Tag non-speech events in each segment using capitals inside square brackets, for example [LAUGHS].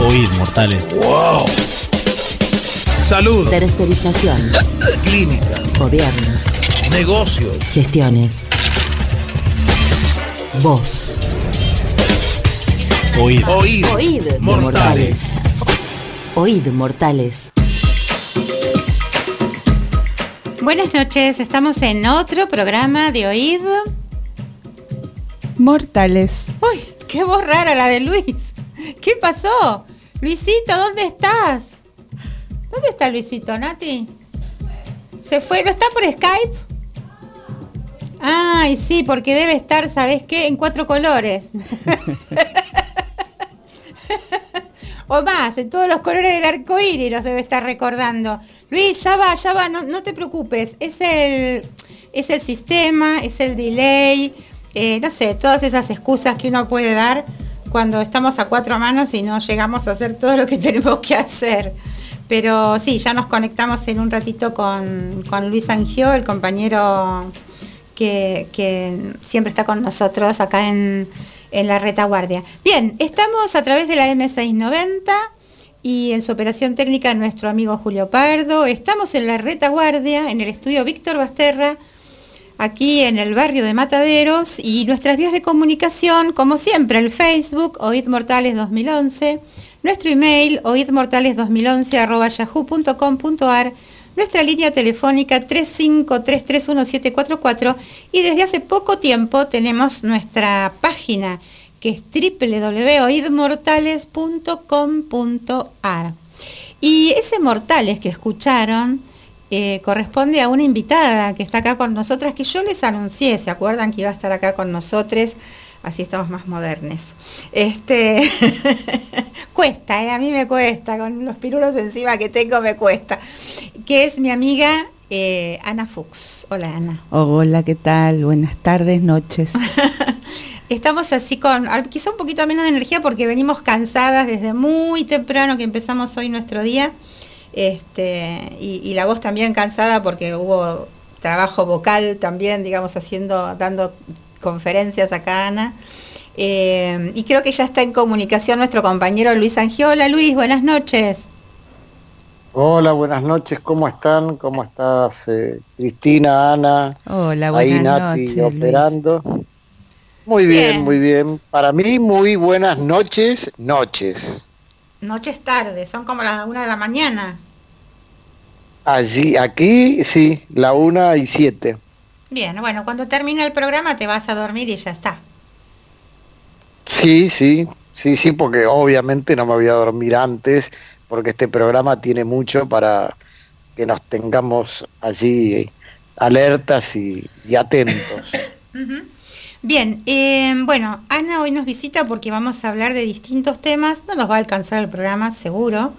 Oíd, mortales. ¡Wow! Salud, Tercerización. clínica, Gobiernos. negocios, Gestiones. Voz. Oíd. oíd, Oíd. mortales. Oíd, mortales. Buenas noches, estamos en otro programa de Oíd. Mortales. Uy, qué voz rara la de Luis. ¿Qué pasó? Luisito, ¿dónde estás? ¿Dónde está Luisito, Nati? ¿Se fue? ¿No está por Skype? Ay, sí, porque debe estar, ¿sabes qué? En cuatro colores. [LAUGHS] [LAUGHS] o más, en todos los colores del arco iris los debe estar recordando. Luis, ya va, ya va, no, no te preocupes. Es el, es el sistema, es el delay, eh, no sé, todas esas excusas que uno puede dar cuando estamos a cuatro manos y no llegamos a hacer todo lo que [LAUGHS] tenemos que hacer. Pero sí, ya nos conectamos en un ratito con, con Luis Angio, el compañero que, que siempre está con nosotros acá en, en la retaguardia. Bien, estamos a través de la M690 y en su operación técnica nuestro amigo Julio Pardo. Estamos en la retaguardia, en el estudio Víctor Basterra, aquí en el barrio de Mataderos y nuestras vías de comunicación, como siempre, el Facebook, Oíd Mortales 2011, nuestro email, oidmortales2011 nuestra línea telefónica 35331744 y desde hace poco tiempo tenemos nuestra página que es www.oidmortales.com.ar. Y ese Mortales que escucharon eh, corresponde a una invitada que está acá con nosotras, que yo les anuncié, ¿se acuerdan que iba a estar acá con nosotros? Así estamos más modernes. Este [LAUGHS] cuesta, ¿eh? a mí me cuesta, con los pirulos encima que tengo me cuesta. Que es mi amiga eh, Ana Fuchs. Hola Ana. Hola, ¿qué tal? Buenas tardes, noches. [LAUGHS] Estamos así con quizá un poquito menos de energía porque venimos cansadas desde muy temprano que empezamos hoy nuestro día. Este, y, y la voz también cansada porque hubo trabajo vocal también, digamos, haciendo, dando conferencias acá, Ana. Eh, y creo que ya está en comunicación nuestro compañero Luis Angiola. Luis, buenas noches. Hola, buenas noches, ¿cómo están? ¿Cómo estás, eh, Cristina, Ana? Hola, Ahí buenas Nati noches. Luis. Muy bien, Bien. muy bien. Para mí, muy buenas noches, noches. Noches tarde, son como las una de la mañana. Allí, aquí, sí, la una y siete. Bien, bueno, cuando termine el programa te vas a dormir y ya está. Sí, sí, sí, sí, porque obviamente no me voy a dormir antes, porque este programa tiene mucho para que nos tengamos allí alertas y, y atentos. [COUGHS] Bien, eh, bueno, Ana hoy nos visita porque vamos a hablar de distintos temas. No nos va a alcanzar el programa, seguro.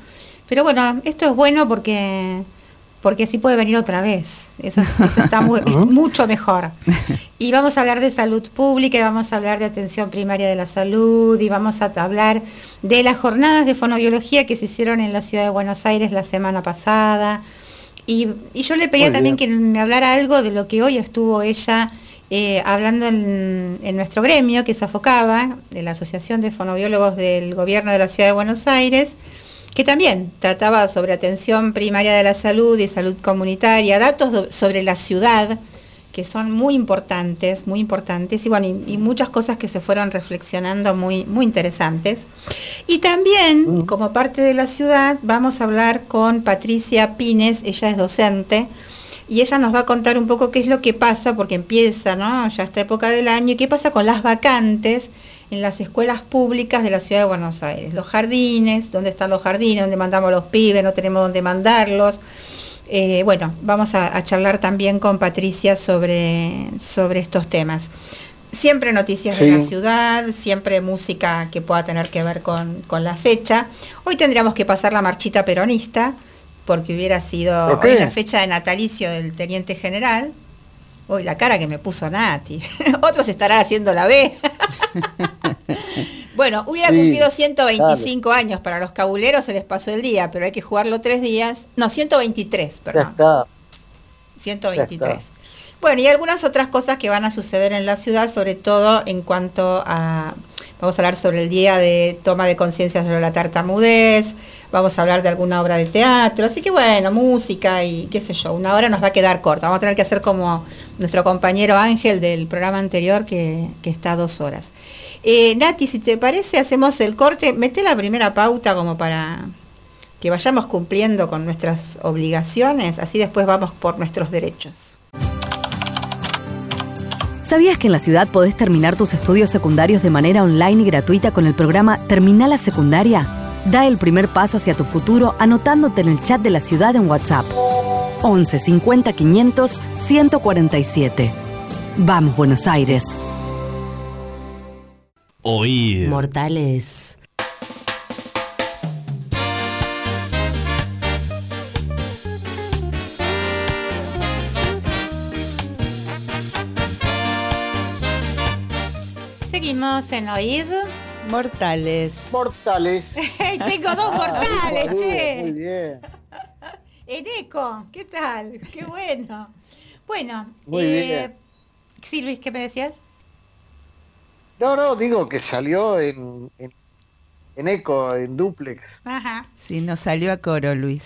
Pero bueno, esto es bueno porque porque así puede venir otra vez. Eso, eso está mu- es [LAUGHS] mucho mejor. [LAUGHS] Y vamos a hablar de salud pública, y vamos a hablar de atención primaria de la salud, y vamos a hablar de las jornadas de fonobiología que se hicieron en la ciudad de Buenos Aires la semana pasada. Y, y yo le pedía Muy también bien. que me hablara algo de lo que hoy estuvo ella eh, hablando en, en nuestro gremio, que es AFOCABA, de la Asociación de Fonobiólogos del Gobierno de la Ciudad de Buenos Aires, que también trataba sobre atención primaria de la salud y salud comunitaria, datos sobre la ciudad, que son muy importantes, muy importantes, y bueno, y, y muchas cosas que se fueron reflexionando muy, muy interesantes. Y también, como parte de la ciudad, vamos a hablar con Patricia Pines, ella es docente, y ella nos va a contar un poco qué es lo que pasa, porque empieza, ¿no? Ya esta época del año, y qué pasa con las vacantes en las escuelas públicas de la ciudad de Buenos Aires. Los jardines, ¿dónde están los jardines? ¿Dónde mandamos a los pibes? No tenemos dónde mandarlos. Eh, bueno, vamos a, a charlar también con Patricia sobre, sobre estos temas. Siempre noticias de la ciudad, siempre música que pueda tener que ver con, con la fecha. Hoy tendríamos que pasar la marchita peronista, porque hubiera sido la fecha de natalicio del teniente general. Uy, la cara que me puso Nati. [LAUGHS] Otros estarán haciendo la B. [LAUGHS] bueno, hubiera Sí, cumplido 125 años para los cabuleros, se les pasó el día, pero hay que jugarlo tres días. No, 123, Ya perdón. está. 123. Ya está. Bueno, y algunas otras cosas que van a suceder en la ciudad, sobre todo en cuanto a, vamos a hablar sobre el día de toma de conciencia sobre la tartamudez, vamos a hablar de alguna obra de teatro, así que bueno, música y qué sé yo, una hora nos va a quedar corta, vamos a tener que hacer como nuestro compañero Ángel del programa anterior que, está a dos horas. Eh, Nati, si te parece, hacemos el corte, mete la primera pauta como para que vayamos cumpliendo con nuestras obligaciones, así después vamos por nuestros derechos. ¿Sabías que en la ciudad podés terminar tus estudios secundarios de manera online y gratuita con el programa Terminal la Secundaria? Da el primer paso hacia tu futuro anotándote en el chat de la ciudad en WhatsApp. 11 50 500 147. Vamos, Buenos Aires. Oír. Mortales. En Oíd. Mortales. Mortales. [LAUGHS] Tengo dos mortales, Muy che. bien. En eco, ¿qué tal? Qué bueno. Bueno, Muy bien. Sí, Luis, ¿qué me decías? No, no, digo que salió en, en, en eco, en duplex. Ajá. Sí, nos salió a coro, Luis.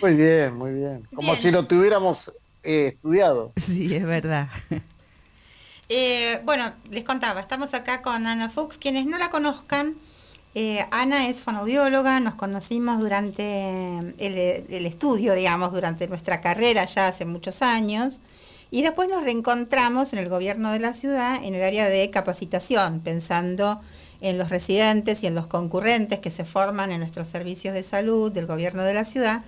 Muy bien, muy bien. Como Bien. si lo tuviéramos eh, estudiado. Sí, es verdad. Eh, bueno, les contaba, estamos acá con Ana Fuchs. Quienes no la conozcan, eh, Ana es fonoaudióloga, nos conocimos durante el, el estudio, digamos, durante nuestra carrera ya hace muchos años. Y después nos reencontramos en el gobierno de la ciudad en el área de capacitación, pensando en los residentes y en los concurrentes que se forman en nuestros servicios de salud del gobierno de la ciudad.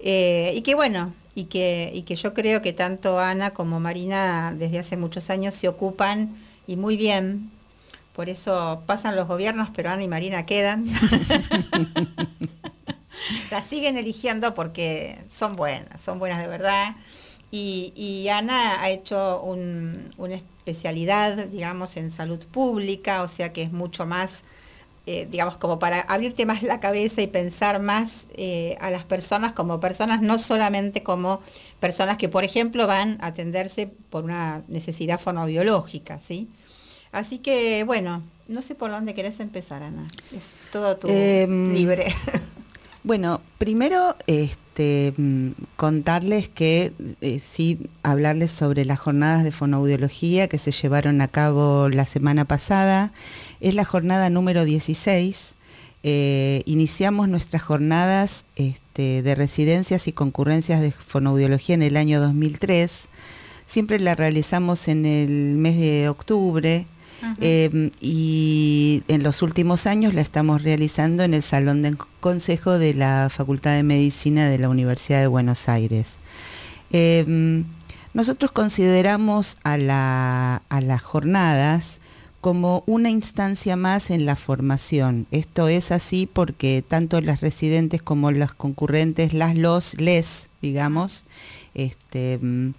Eh, y que bueno, y que, y que yo creo que tanto Ana como Marina desde hace muchos años se ocupan y muy bien. Por eso pasan los gobiernos, pero Ana y Marina quedan. [LAUGHS] Las siguen eligiendo porque son buenas, son buenas de verdad. Y, y Ana ha hecho un- una especialidad, digamos, en salud pública, o sea que es mucho más, eh, digamos, como para abrirte más la cabeza y pensar más eh, a las personas como personas, no solamente como personas que, por ejemplo, van a atenderse por una necesidad fonobiológica, ¿sí? Así que, bueno, no sé por dónde querés empezar, Ana. Es todo tu Em, libre. [LAUGHS] Bueno, primero este, contarles que eh, sí, hablarles sobre las jornadas de fonoaudiología que se llevaron a cabo la semana pasada. Es la jornada número 16. Eh, iniciamos nuestras jornadas este, de residencias y concurrencias de fonoaudiología en el año 2003. Siempre la realizamos en el mes de octubre. Eh, y en los últimos años la estamos realizando en el Salón de Consejo de la Facultad de Medicina de la Universidad de Buenos Aires. Eh, nosotros consideramos a, la- a las jornadas como una instancia más en la formación. Esto es así porque tanto las residentes como las concurrentes, las los, les, digamos, este, mm,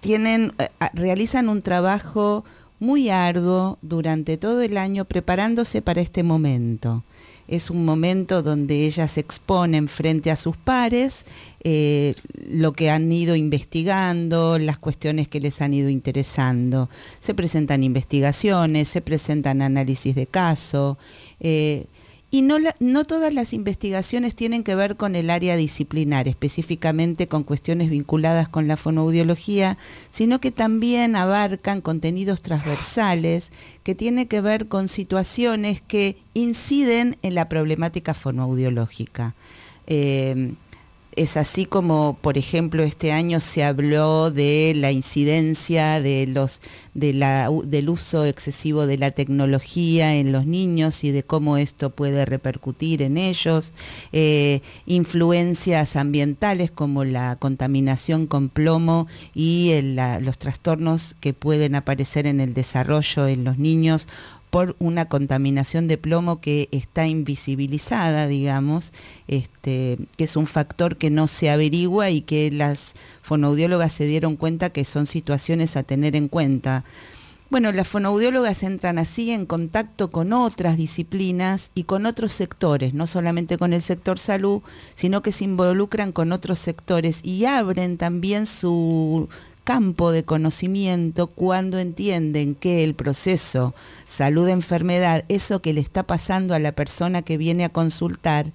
tienen, eh, realizan un trabajo muy arduo durante todo el año preparándose para este momento. Es un momento donde ellas exponen frente a sus pares eh, lo que han ido investigando, las cuestiones que les han ido interesando. Se presentan investigaciones, se presentan análisis de caso. eh, y no, todas las investigaciones tienen que ver con el área disciplinar, específicamente con cuestiones vinculadas con la fonoaudiología, sino que también abarcan contenidos transversales que tienen que ver con situaciones que inciden en la problemática fonoaudiológica. Eh, es así como, por ejemplo, este año se habló de la incidencia del uso excesivo de la tecnología en los niños y de cómo esto puede repercutir en ellos, eh, influencias ambientales como la contaminación con plomo y los trastornos que pueden aparecer en el desarrollo en los niños por una contaminación de plomo que está invisibilizada, digamos, este, que es un factor que no se averigua y que las fonoaudiólogas se dieron cuenta que son situaciones a tener en cuenta. Bueno, las fonoaudiólogas entran así en contacto con otras disciplinas y con otros sectores, no solamente con el sector salud, sino que se involucran con otros sectores y abren también su campo de conocimiento cuando entienden que el proceso salud-enfermedad, eso que le está pasando a la persona que viene a consultar,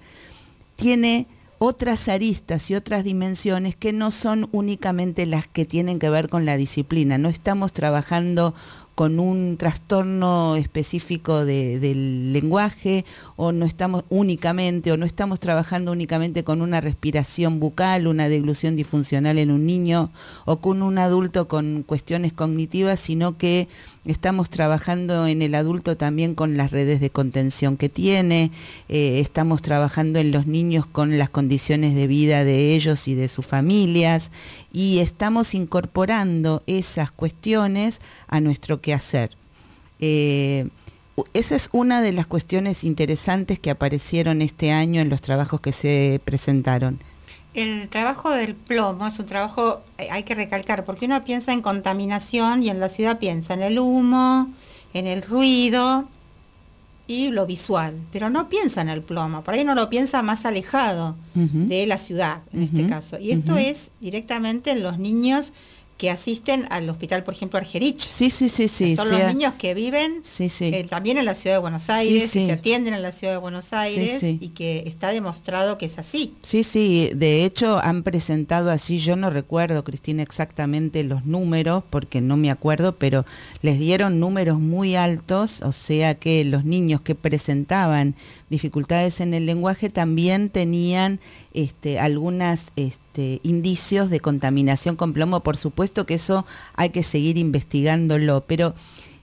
tiene otras aristas y otras dimensiones que no son únicamente las que tienen que ver con la disciplina. No estamos trabajando con un trastorno específico del lenguaje o no estamos únicamente o no estamos trabajando únicamente con una respiración bucal, una deglución disfuncional en un niño o con un adulto con cuestiones cognitivas, sino que estamos trabajando en el adulto también con las redes de contención que tiene, eh, estamos trabajando en los niños con las condiciones de vida de ellos y de sus familias y estamos incorporando esas cuestiones a nuestro quehacer. Eh, esa es una de las cuestiones interesantes que aparecieron este año en los trabajos que se presentaron. El trabajo del plomo es un trabajo, eh, hay que recalcar, porque uno piensa en contaminación y en la ciudad piensa en el humo, en el ruido y lo visual, pero no piensa en el plomo, por ahí no lo piensa más alejado de la ciudad en este caso. Y esto es directamente en los niños que asisten al hospital, por ejemplo, Argerich. Sí, sí, sí, sí. Son los niños que viven eh, también en la ciudad de Buenos Aires, que se atienden en la ciudad de Buenos Aires y que está demostrado que es así. Sí, sí, de hecho han presentado así, yo no recuerdo, Cristina, exactamente los números, porque no me acuerdo, pero les dieron números muy altos, o sea que los niños que presentaban dificultades en el lenguaje también tenían este, algunas... Este, este, indicios de contaminación con plomo. Por supuesto que eso hay que seguir investigándolo, pero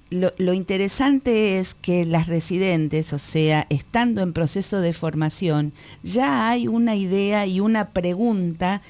lo, interesante es que las residentes, o sea, estando en proceso de formación, ya hay una idea y una pregunta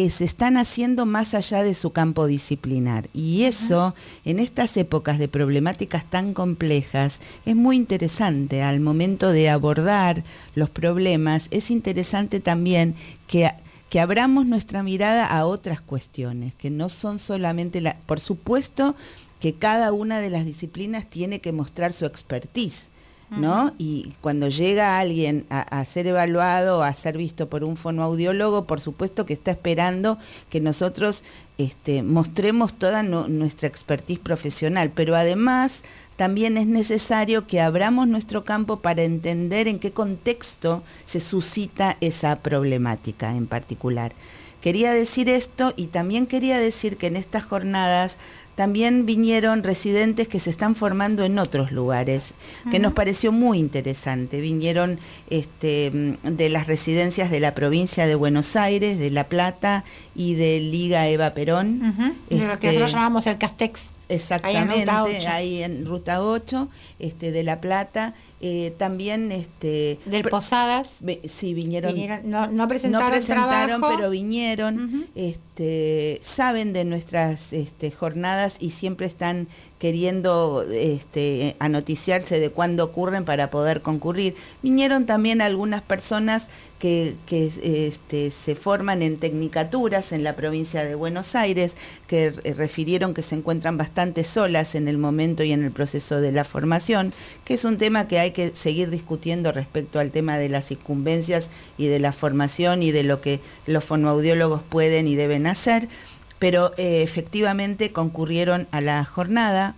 que se están haciendo más allá de su campo disciplinar. Y eso, en estas épocas de problemáticas tan complejas, es muy interesante. Al momento de abordar los problemas, es interesante también que que abramos nuestra mirada a otras cuestiones, que no son solamente la... Por supuesto que cada una de las disciplinas tiene que mostrar su expertise, ¿no? Y cuando llega alguien a, ser evaluado, a ser visto por un fonoaudiólogo, por supuesto que está esperando que nosotros este, mostremos toda nuestra expertise profesional, pero además también es necesario que abramos nuestro campo para entender en qué contexto se suscita esa problemática en particular. Quería decir esto y también quería decir que en estas jornadas también vinieron residentes que se están formando en otros lugares, que nos pareció muy interesante. Vinieron este, de las residencias de la provincia de Buenos Aires, de La Plata y de Liga Eva Perón. de lo que nosotros este, llamamos el Castex. Exactamente, ahí en Ruta 8, este, de La Plata. Eh, también este del Posadas. sí vinieron, no, presentaron, pero vinieron este saben de nuestras este, jornadas y siempre están queriendo este, anoticiarse de cuándo ocurren para poder concurrir. Vinieron también algunas personas que, este, se forman en tecnicaturas en la provincia de Buenos Aires, que refirieron que se encuentran bastante solas en el momento y en el proceso de la formación, que es un tema que hay que seguir discutiendo respecto al tema de las incumbencias y de la formación y de lo que los fonoaudiólogos pueden y deben hacer pero eh, efectivamente concurrieron a la jornada.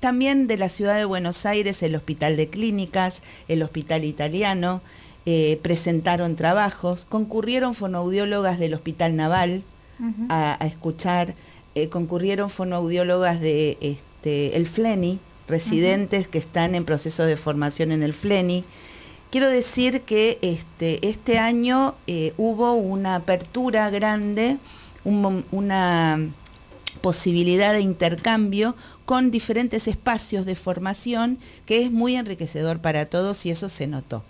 También de la ciudad de Buenos Aires, el Hospital de Clínicas, el Hospital Italiano, eh, presentaron trabajos, concurrieron fonoaudiólogas del Hospital Naval a, escuchar, eh, concurrieron fonoaudiólogas de este, el FLENI, residentes que están en proceso de formación en el FLENI. Quiero decir que este, este año hubo una apertura grande una posibilidad de intercambio con diferentes espacios de formación que es muy enriquecedor para todos y eso se notó.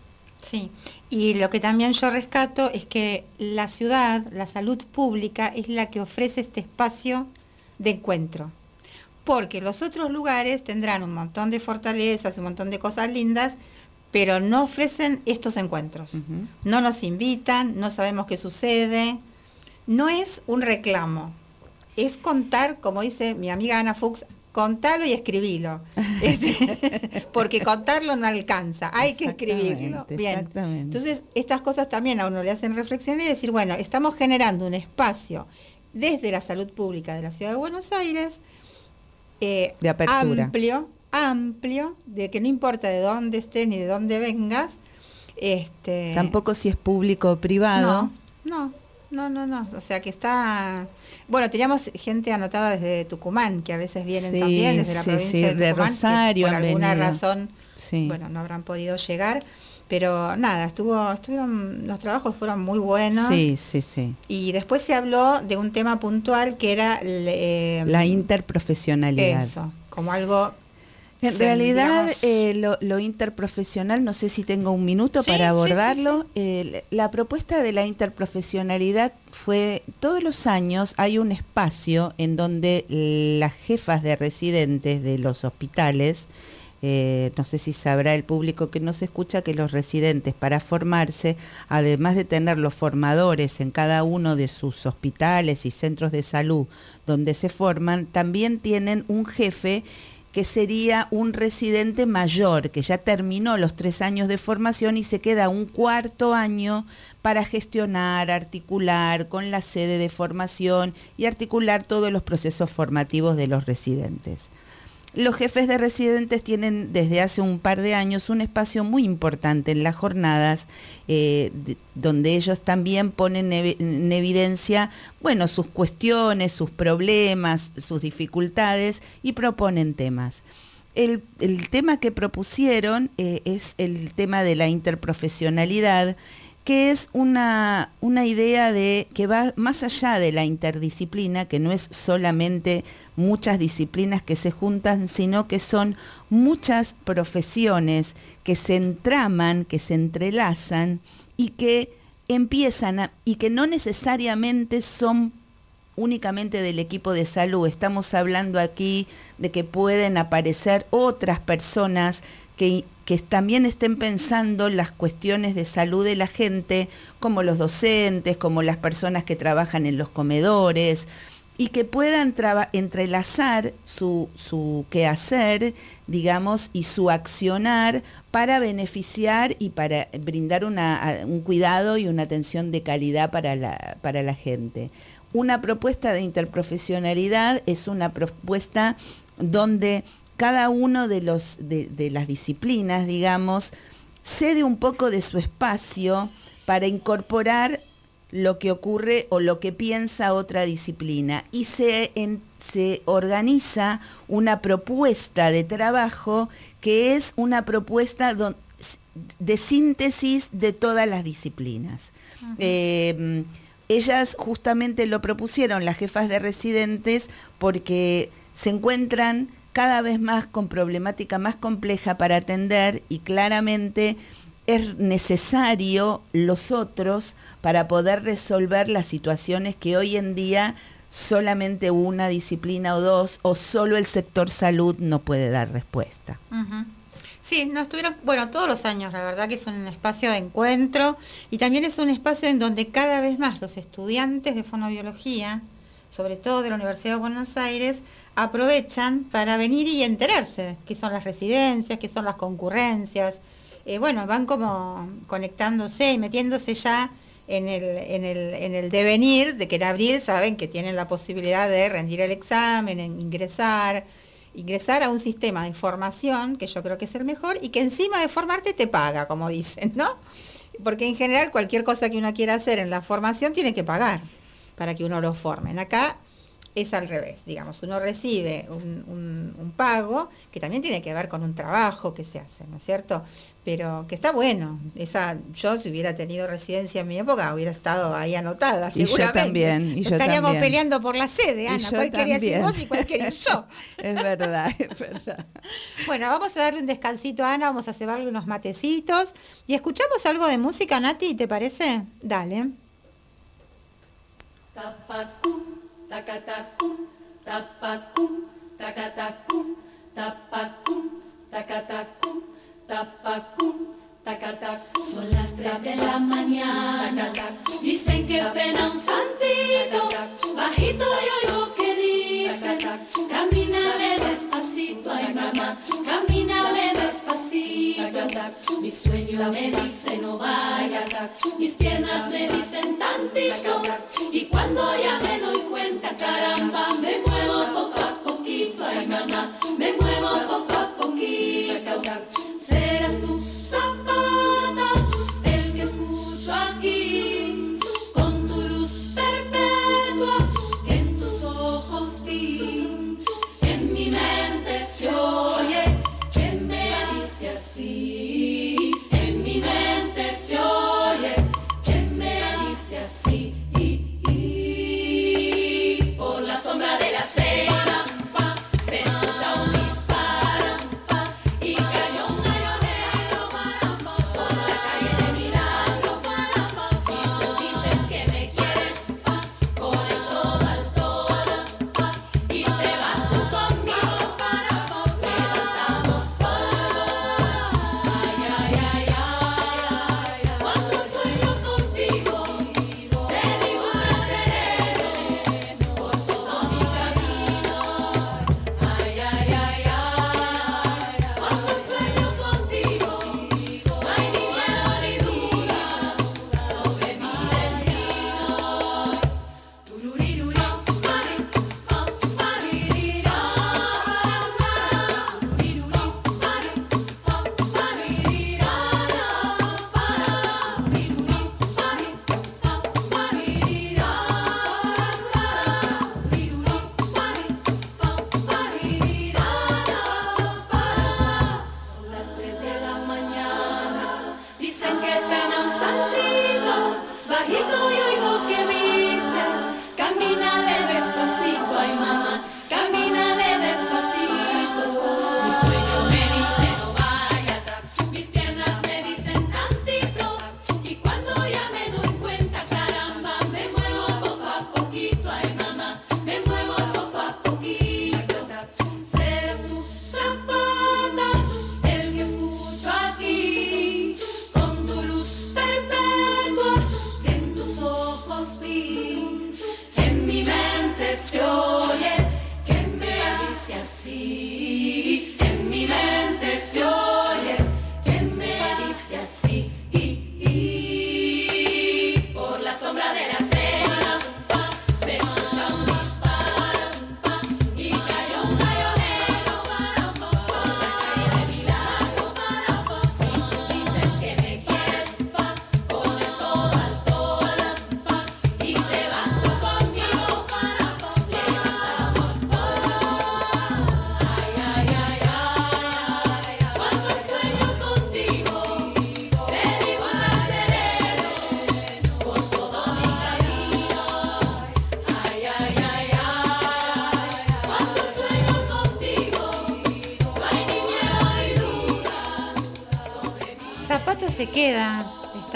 Sí, y lo que también yo rescato es que la ciudad, la salud pública, es la que ofrece este espacio de encuentro. Porque los otros lugares tendrán un montón de fortalezas, un montón de cosas lindas, pero no ofrecen estos encuentros. No nos invitan, no sabemos qué sucede, no es un reclamo, es contar, como dice mi amiga Ana Fuchs, contarlo y escribirlo. [LAUGHS] Este, [LAUGHS] porque contarlo no alcanza, hay que escribirlo. Bien. Entonces, estas cosas también a uno le hacen reflexionar y decir, bueno, estamos generando un espacio desde la salud pública de la ciudad de Buenos Aires, eh, De apertura. amplio, amplio, de que no importa de dónde estés ni de dónde vengas, este, Tampoco si es público o privado. no, no, no, no, no. O sea que está. Bueno, teníamos gente anotada desde Tucumán, que a veces vienen Sí, también desde la sí, provincia sí, de de Tucumán. que Rosario por alguna venido. razón, bueno, no habrán podido llegar. Pero nada, estuvo, estuvieron, los trabajos fueron muy buenos. Sí, sí, sí. Y después se habló de un tema puntual que era eh, La interprofesionalidad. eso, como algo. En realidad, eh, lo, lo interprofesional, no sé si tengo un minuto Sí, para sí, abordarlo. Eh, la propuesta de la interprofesionalidad fue, todos los años hay un espacio en donde las jefas de residentes de los hospitales, eh, no sé si sabrá el público que nos escucha que los residentes para formarse, además de tener los formadores en cada uno de sus hospitales y centros de salud donde se forman, también tienen un jefe que sería un residente mayor, que ya terminó los tres años de formación y se queda un cuarto año para gestionar, articular con la sede de formación y articular todos los procesos formativos de los residentes. Los jefes de residentes tienen desde hace un par de años un espacio muy importante en las jornadas, eh, de- donde ellos también ponen en evidencia, bueno, sus cuestiones, sus problemas, sus dificultades y proponen temas. El, el tema que propusieron eh, es el tema de la interprofesionalidad, que es una, una idea de que va más allá de la interdisciplina, que no es solamente muchas disciplinas que se juntan, sino que son muchas profesiones que se entraman, que se entrelazan y que empiezan a, y que no necesariamente son únicamente del equipo de salud. Estamos hablando aquí de que pueden aparecer otras personas que, que también estén pensando las cuestiones de salud de la gente, como los docentes, como las personas que trabajan en los comedores, y que puedan entrelazar su, su quehacer, digamos, y su accionar para beneficiar y para brindar un cuidado y una atención de calidad para la gente. Una propuesta de interprofesionalidad es una propuesta donde cada uno de, los, de, de las disciplinas, digamos, cede un poco de su espacio para incorporar lo que ocurre o lo que piensa otra disciplina y se, en- se organiza una propuesta de trabajo que es una propuesta don- de síntesis de todas las disciplinas. Eh, ellas justamente lo propusieron, las jefas de residentes, porque se encuentran cada vez más con problemática más compleja para atender y claramente es necesario los otros para poder resolver las situaciones que hoy en día solamente una disciplina o dos o solo el sector salud no puede dar respuesta. Sí, no estuvieron, bueno, todos los años, la verdad que es un espacio de encuentro y también es un espacio en donde cada vez más los estudiantes de fonobiología, sobre todo de la Universidad de Buenos Aires, aprovechan para venir y enterarse qué son las residencias, qué son las concurrencias. Eh, bueno, van como conectándose y metiéndose ya en el, en, el, en el devenir de que en abril saben que tienen la posibilidad de rendir el examen, en ingresar, ingresar a un sistema de formación, que yo creo que es el mejor, y que encima de formarte te paga, como dicen, ¿no? Porque en general cualquier cosa que uno quiera hacer en la formación tiene que pagar para que uno lo formen. Acá es al revés, digamos, uno recibe un, un- un pago que también tiene que ver con un trabajo que se hace, ¿no es cierto? Pero que está bueno. Esa, yo si hubiera tenido residencia en mi época hubiera estado ahí anotada, Y yo también, y yo Estaríamos también. peleando por la sede, Ana. ¿Cuál querías ir vos y cuál quería [LAUGHS] yo? es verdad, [LAUGHS] es verdad. Bueno, vamos a darle un descansito a Ana, vamos a cebarle unos matecitos y escuchamos algo de música, Nati, ¿te parece? Dale. Tapacum, tacatacum, tapacum, tacatacum, tapacum, tacatacum, tapacum, Son las 3 de la mañana. Dicen que pena un santito, bajito yo yo que dicen. Camínale despacito, ay mamá, camínale despacito. Mi sueño me dice no vayas, mis piernas me dicen tantito. Y cuando ya me doy cuenta, caramba, me muevo poco a poquito, ay mamá, me muevo.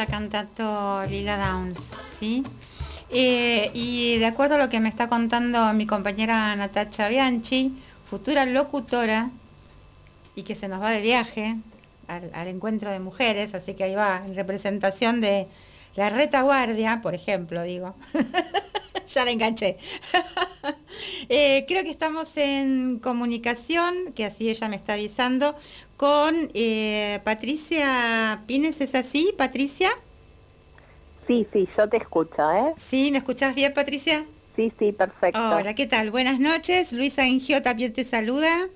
Está cantando Lila Downs, ¿sí? Eh, y de acuerdo a lo que me está contando mi compañera Natacha Bianchi, futura locutora, y que se nos va de viaje al, al encuentro de mujeres, así que ahí va, en representación de la retaguardia, por ejemplo, digo. [LAUGHS] ya la enganché. [LAUGHS] Eh, creo que estamos en comunicación, que así ella me está avisando, con eh, Patricia Pines, ¿es así, Patricia? Sí, sí, yo te escucho, ¿eh? Sí, ¿me escuchás bien, Patricia? Sí, sí, perfecto. Hola, ¿qué tal? Buenas noches. Luisa Engio también te saluda.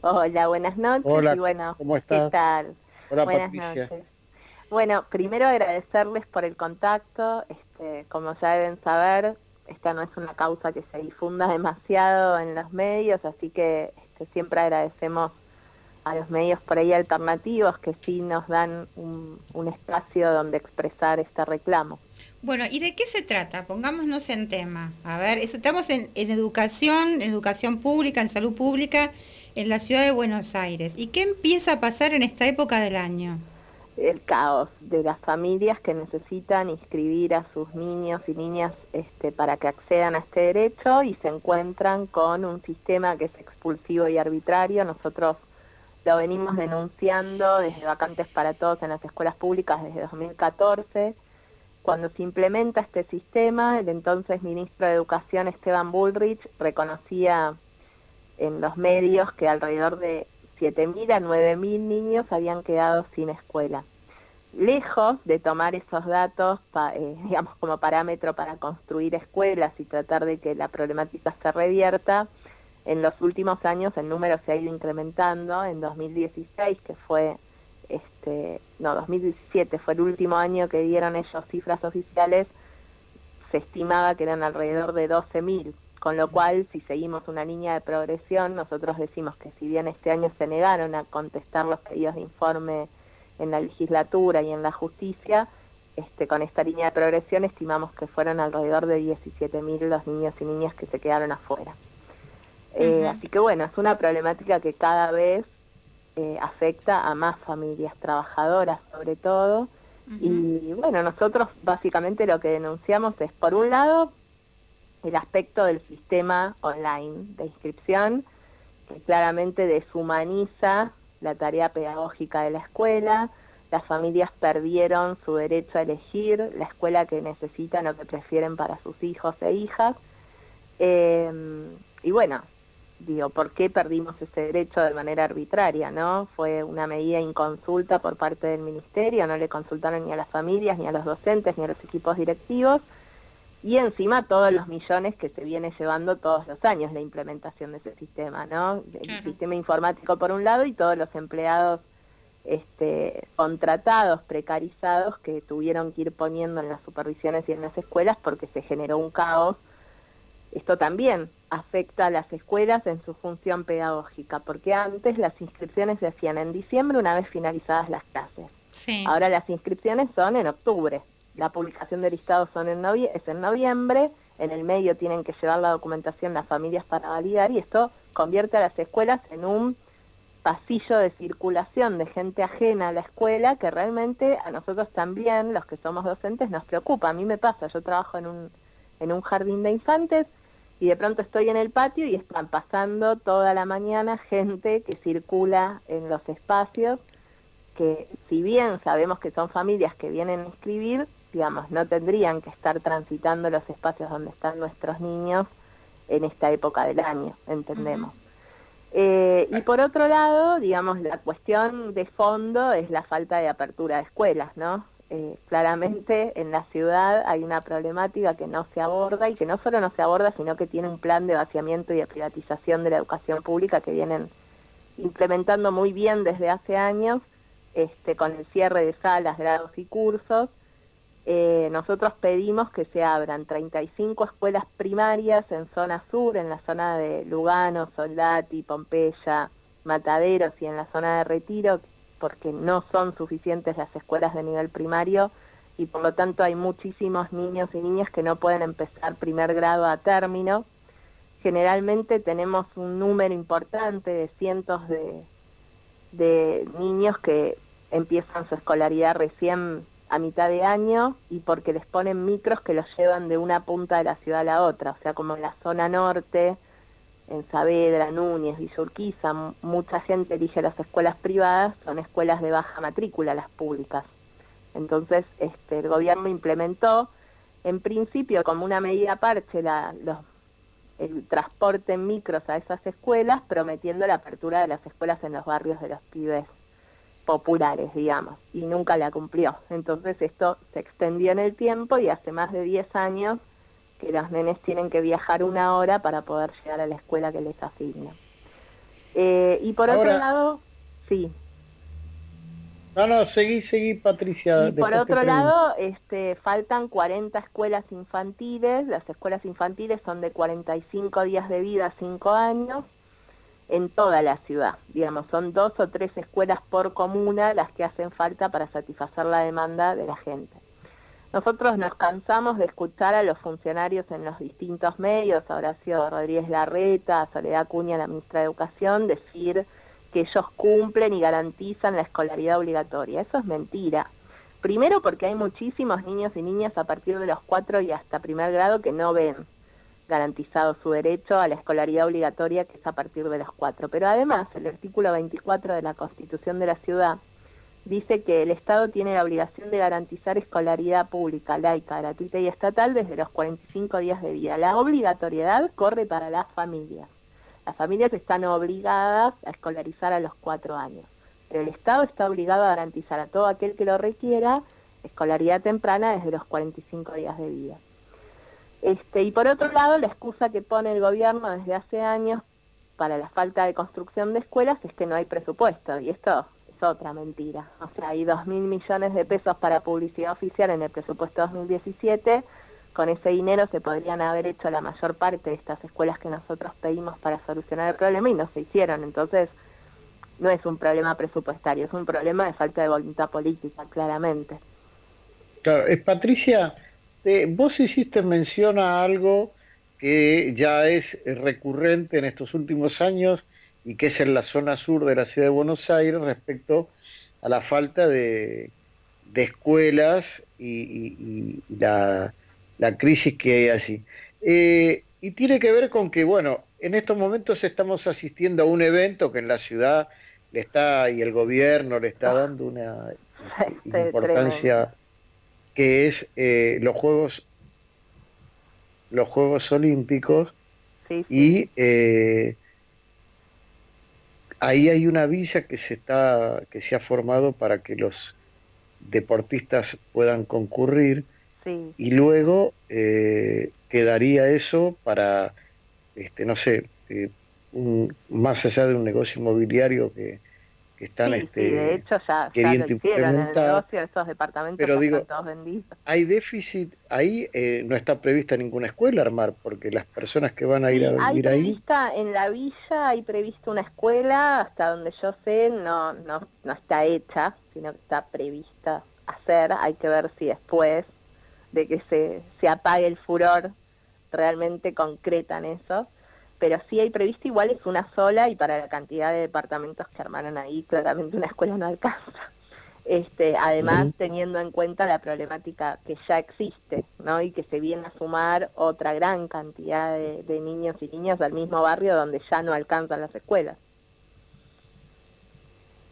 Hola, buenas noches. Hola, y bueno, ¿cómo estás? ¿Qué tal? Hola, buenas Patricia. noches. Bueno, primero agradecerles por el contacto. Este, como ya deben saber, esta no es una causa que se difunda demasiado en los medios, así que este, siempre agradecemos a los medios por ahí alternativos que sí nos dan un, un espacio donde expresar este reclamo. Bueno, ¿y de qué se trata? Pongámonos en tema. A ver, estamos en, en educación, en educación pública, en salud pública, en la ciudad de Buenos Aires. ¿Y qué empieza a pasar en esta época del año? el caos de las familias que necesitan inscribir a sus niños y niñas este, para que accedan a este derecho y se encuentran con un sistema que es expulsivo y arbitrario. Nosotros lo venimos denunciando desde Vacantes para Todos en las escuelas públicas desde 2014. Cuando se implementa este sistema, el entonces ministro de Educación Esteban Bullrich reconocía en los medios que alrededor de 7.000 a 9.000 niños habían quedado sin escuela. Lejos de tomar esos datos, eh, [LAUGHS] digamos, como parámetro para construir escuelas y tratar de que la problemática se revierta, en los últimos años el número se ha ido incrementando. En 2016, que fue, este, no, 2017 fue el último año que dieron ellos cifras oficiales, se estimaba que eran alrededor de 12.000, con lo cual si seguimos una línea de progresión, nosotros decimos que si bien este año se negaron a contestar los pedidos de informe en la legislatura y en la justicia, este, con esta línea de progresión estimamos que fueron alrededor de 17.000 los niños y niñas que se quedaron afuera. Eh. Así que bueno, es una problemática que cada vez eh, afecta a más familias trabajadoras sobre todo. Y bueno, nosotros básicamente lo que denunciamos es, por un lado, el aspecto del sistema online de inscripción, que claramente deshumaniza la tarea pedagógica de la escuela. Las familias perdieron su derecho a elegir la escuela que necesitan o que prefieren para sus hijos e hijas. Eh, y bueno, digo, ¿por qué perdimos ese derecho de manera arbitraria, no? Fue una medida inconsulta por parte del ministerio, no le consultaron ni a las familias, ni a los docentes, ni a los equipos directivos, y encima todos los millones que se viene llevando todos los años la implementación de ese sistema, ¿no? El Claro. sistema informático por un lado y todos los empleados este, contratados, precarizados, que tuvieron que ir poniendo en las supervisiones y en las escuelas porque se generó un caos esto también afecta a las escuelas en su función pedagógica, porque antes las inscripciones se hacían en diciembre una vez finalizadas las clases. Sí. Ahora las inscripciones son en octubre. La publicación de listados son en novie- es en noviembre. En el medio tienen que llevar la documentación las familias para validar y esto convierte a las escuelas en un pasillo de circulación de gente ajena a la escuela que realmente a nosotros también, los que somos docentes, nos preocupa. A mí me pasa, yo trabajo en un, en un jardín de infantes y de pronto estoy en el patio y están pasando toda la mañana gente que circula en los espacios que si bien sabemos que son familias que vienen a inscribir, digamos, no tendrían que estar transitando los espacios donde están nuestros niños en esta época del año, entendemos. Eh, y por otro lado, digamos, la cuestión de fondo es la falta de apertura de escuelas, ¿no? Eh, claramente en la ciudad hay una problemática que no se aborda y que no solo no se aborda, sino que tiene un plan de vaciamiento y de privatización de la educación pública que vienen implementando muy bien desde hace años, este, con el cierre de salas, grados y cursos. Eh, nosotros pedimos que se abran 35 escuelas primarias en zona sur, en la zona de Lugano, Soldati, Pompeya, Mataderos y en la zona de Retiro, porque no son suficientes las escuelas de nivel primario y por lo tanto hay muchísimos niños y niñas que no pueden empezar primer grado a término. Generalmente tenemos un número importante de cientos de, niños que empiezan su escolaridad recién a mitad de año y porque les ponen micros que los llevan de una punta de la ciudad a la otra, o sea, como en la zona norte, en Saavedra, Núñez, Villa Urquiza, m- mucha gente elige las escuelas privadas, son escuelas de baja matrícula las públicas. Entonces, este, el gobierno implementó, en principio, como una medida parche, la- los- el transporte en micros a esas escuelas, prometiendo la apertura de las escuelas en los barrios de los pibes populares, digamos, y nunca la cumplió. Entonces esto se extendió en el tiempo y hace más de 10 años que los nenes tienen que viajar una hora para poder llegar a la escuela que les asigna. Eh, y por otro lado, sí, No, no, seguí, seguí, Patricia. Y por otro lado, este, faltan 40 escuelas infantiles. Las escuelas infantiles son de 45 días de vida a 5 años en toda la ciudad. Digamos, son dos o tres escuelas por comuna las que hacen falta para satisfacer la demanda de la gente. Nosotros nos cansamos de escuchar a los funcionarios en los distintos medios, a Horacio Rodríguez Larreta, a Soledad Cuña, la ministra de Educación, decir que ellos cumplen y garantizan la escolaridad obligatoria. Eso es mentira. Primero porque hay muchísimos niños y niñas a partir de los cuatro y hasta primer grado que no ven garantizado su derecho a la escolaridad obligatoria que es a partir de los cuatro. Pero además el artículo 24 de la Constitución de la Ciudad dice que el Estado tiene la obligación de garantizar escolaridad pública, laica, gratuita y estatal desde los 45 días de vida. La obligatoriedad corre para las familias. Las familias están obligadas a escolarizar a los cuatro años, pero el Estado está obligado a garantizar a todo aquel que lo requiera escolaridad temprana desde los 45 días de vida. Este, y por otro lado, la excusa que pone el gobierno desde hace años para la falta de construcción de escuelas es que no hay presupuesto, y esto otra mentira. O sea, hay 2.000 millones de pesos para publicidad oficial en el presupuesto 2017, con ese dinero se podrían haber hecho la mayor parte de estas escuelas que nosotros pedimos para solucionar el problema y no se hicieron. Entonces, no es un problema presupuestario, es un problema de falta de voluntad política, claramente. Claro, eh, Patricia, eh, vos hiciste mención a algo que ya es recurrente en estos últimos años y que es en la zona sur de la ciudad de Buenos Aires respecto a la falta de, de escuelas y, y- y la, la crisis que hay allí. Eh, y tiene que ver con que, bueno, en estos momentos estamos asistiendo a un evento que en la ciudad le está, y el gobierno le está dando una [LAUGHS] Este, importancia que es eh, los Juegos los Juegos Olímpicos Sí, sí. y eh, ahí hay una villa que se está que se ha formado para que los deportistas puedan concurrir sí. y luego eh, quedaría eso para este no sé eh, un- más allá de un negocio inmobiliario que, que están Sí, este sí, de hecho ya, ya lo queriendo hicieron en el implementar. negocio, esos departamentos Pero ya digo- están todos vendidos. hay déficit ahí eh, no está prevista ninguna escuela armar porque las personas que van a ir a hay vivir ahí prevista en la villa, hay previsto una escuela, hasta donde yo sé no, no, no está hecha, sino que está prevista hacer, hay que ver si después de que se, se apague el furor realmente concretan eso, pero sí hay previsto igual es una sola y para la cantidad de departamentos que armaron ahí claramente una escuela no alcanza. Este, además teniendo en cuenta la problemática que ya existe, ¿no? Y que se viene a sumar otra gran cantidad de, de niños y niñas al mismo barrio donde ya no alcanzan las escuelas.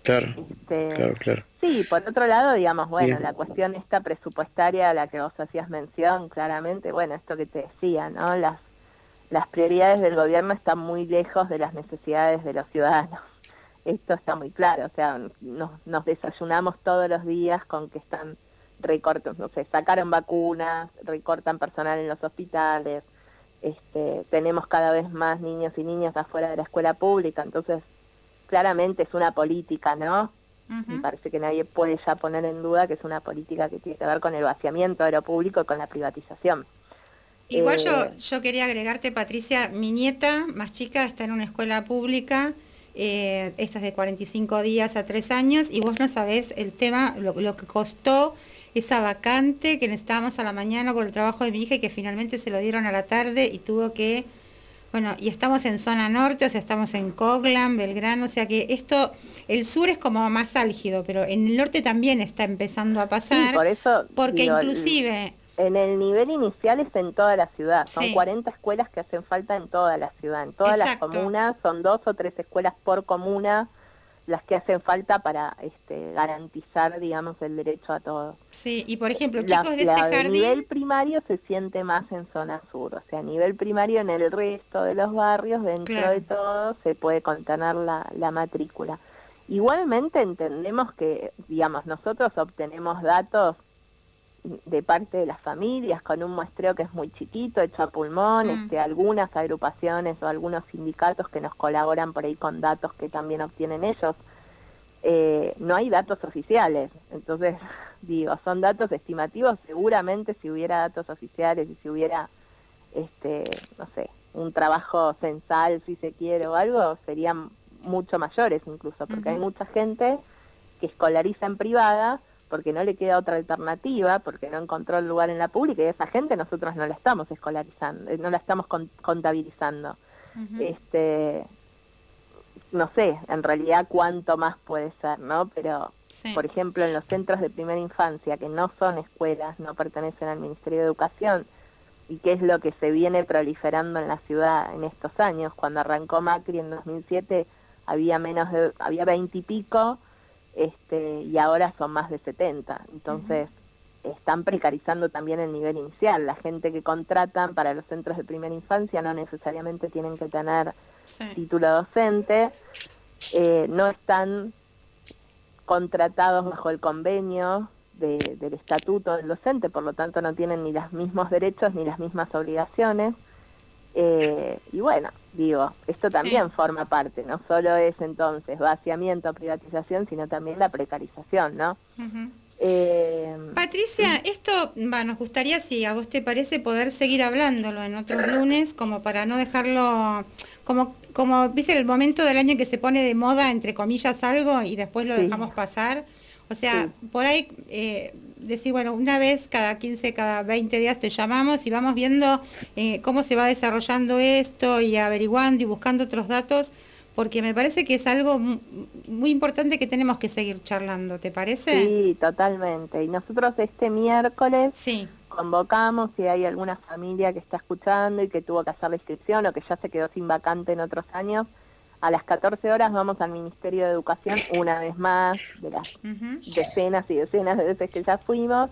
claro Este, claro claro Sí, por otro lado, digamos, bueno, Bien. la cuestión esta presupuestaria a la que vos hacías mención, claramente, bueno, esto que te decía, ¿no? Las, las prioridades del gobierno están muy lejos de las necesidades de los ciudadanos. Esto está muy claro, o sea, nos, nos desayunamos todos los días con que están recortos, no sé, sacaron vacunas, recortan personal en los hospitales, este, tenemos cada vez más niños y niñas afuera de la escuela pública, entonces claramente es una política, ¿no? Me parece que nadie puede ya poner en duda que es una política que tiene que ver con el vaciamiento de lo público y con la privatización. Igual Eh, yo, yo quería agregarte, Patricia, mi nieta más chica está en una escuela pública, eh, esta es de 45 días a 3 años, y vos no sabés el tema, lo, lo que costó esa vacante que necesitábamos a la mañana por el trabajo de mi hija y que finalmente se lo dieron a la tarde y tuvo que Bueno, y estamos en zona norte, o sea, estamos en Coglan, Belgrano, o sea que esto, el sur es como más álgido, pero en el norte también está empezando a pasar. Sí, por eso, Porque digo, inclusive, En el nivel inicial está en toda la ciudad. Son Sí. 40 escuelas que hacen falta en toda la ciudad. En todas Exacto. las comunas son dos o tres escuelas por comuna las que hacen falta para este, garantizar, digamos, el derecho a todo. sí, y por ejemplo, La, chicos de la este jardín, nivel primario se siente más en zona sur, o sea, a nivel primario en el resto de los barrios, dentro Claro. de todo, se puede contener la, la matrícula. Igualmente entendemos que, digamos, nosotros obtenemos datos de parte de las familias con un muestreo que es muy chiquito, hecho a pulmón, Mm. este, algunas agrupaciones o algunos sindicatos que nos colaboran por ahí con datos que también obtienen ellos. Eh, no hay datos oficiales, entonces [LAUGHS] digo, son datos estimativos, seguramente si hubiera datos oficiales y si hubiera, este, no sé, un trabajo censal, si se quiere, o algo, serían mucho mayores incluso, porque hay mucha gente que escolariza en privada porque no le queda otra alternativa, porque no encontró el lugar en la pública, y esa gente nosotros no la estamos escolarizando, eh, no la estamos con- contabilizando. Este, no sé, en realidad cuánto más puede ser, ¿no? Pero Sí. por ejemplo, en los centros de primera infancia, que no son escuelas, no pertenecen al Ministerio de Educación, y que es lo que se viene proliferando en la ciudad en estos años. Cuando arrancó Macri en 2007 había menos de, había 20 y pico, este, y ahora son más de 70. Entonces, están precarizando también el nivel inicial. La gente que contratan para los centros de primera infancia no necesariamente tienen que tener Sí. título docente, eh, no están contratados bajo el convenio de- del estatuto del docente, por lo tanto no tienen ni los mismos derechos ni las mismas obligaciones. Eh, y bueno, digo, esto también forma parte, no solo es entonces vaciamiento, privatización, sino también la precarización, ¿no? Eh, Patricia, esto va, nos gustaría, si a vos te parece, poder seguir hablándolo en otros lunes, como para no dejarlo, como, como viste el momento del año en que se pone de moda, entre comillas, algo y después lo Sí. dejamos pasar. O sea, por ahí eh, decir, bueno, una vez cada 15, cada 20 días te llamamos y vamos viendo eh, cómo se va desarrollando esto y averiguando y buscando otros datos, porque me parece que es algo mu- muy importante que tenemos que seguir charlando, ¿te parece? sí, totalmente. Y nosotros este miércoles Sí. convocamos si hay alguna familia que está escuchando y que tuvo que hacer la inscripción o que ya se quedó sin vacante en otros años. A las 14 horas vamos al Ministerio de Educación una vez más, de las decenas y decenas de veces que ya fuimos.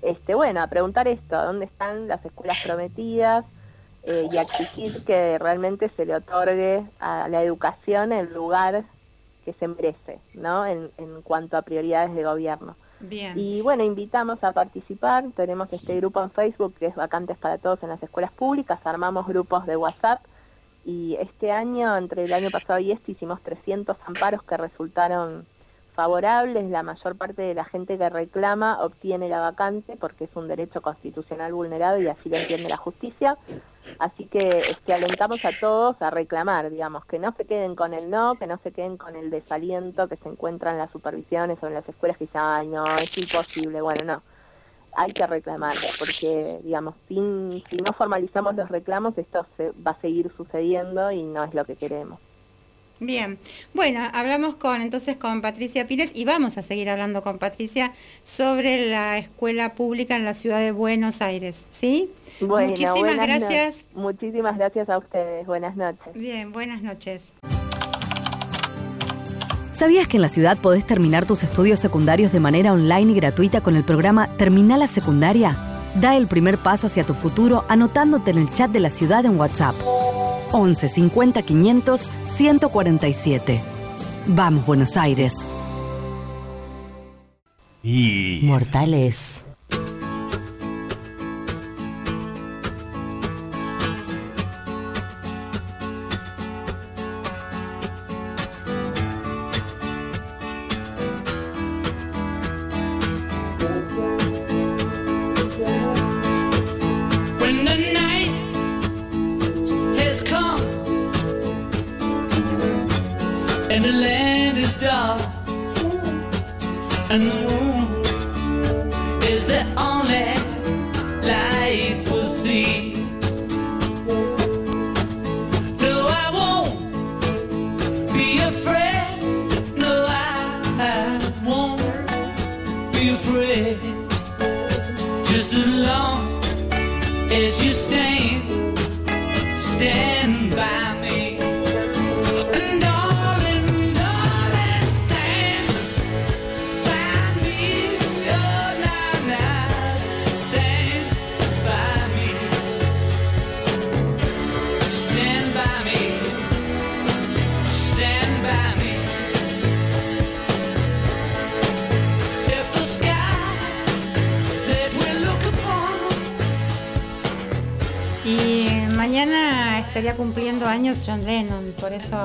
Este, bueno, a preguntar esto, ¿dónde están las escuelas prometidas? Eh, y a exigir que realmente se le otorgue a la educación el lugar que se merece, ¿no? En, en cuanto a prioridades de gobierno. Bien. Y bueno, invitamos a participar. Tenemos este grupo en Facebook que es Vacantes para Todos en las Escuelas Públicas. Armamos grupos de WhatsApp y este año, entre el año pasado y este, hicimos 300 amparos que resultaron favorables. La mayor parte de la gente que reclama obtiene la vacante porque es un derecho constitucional vulnerado y así lo entiende la justicia. Así que este, alentamos a todos a reclamar, digamos, que no se queden con el no, que no se queden con el desaliento que se encuentra en las supervisiones o en las escuelas que dicen, ay, no, es imposible. Bueno, no, hay que reclamar, porque, digamos, sin, si no formalizamos los reclamos, esto se, va a seguir sucediendo y no es lo que queremos. Bien, bueno, hablamos con entonces con Patricia Pires y vamos a seguir hablando con Patricia sobre la escuela pública en la ciudad de Buenos Aires, ¿sí? Bueno, Muchísimas no- gracias. muchísimas gracias a ustedes. Buenas noches. Bien, buenas noches. ¿Sabías que en la ciudad podés terminar tus estudios secundarios de manera online y gratuita con el programa Terminal la Secundaria? Da el primer paso hacia tu futuro anotándote en el chat de la ciudad en WhatsApp. 11 50 500 147. Vamos, Buenos Aires. Y Mortales. direito. Estaría cumpliendo años John Lennon, por eso lo